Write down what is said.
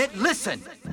minute, listen.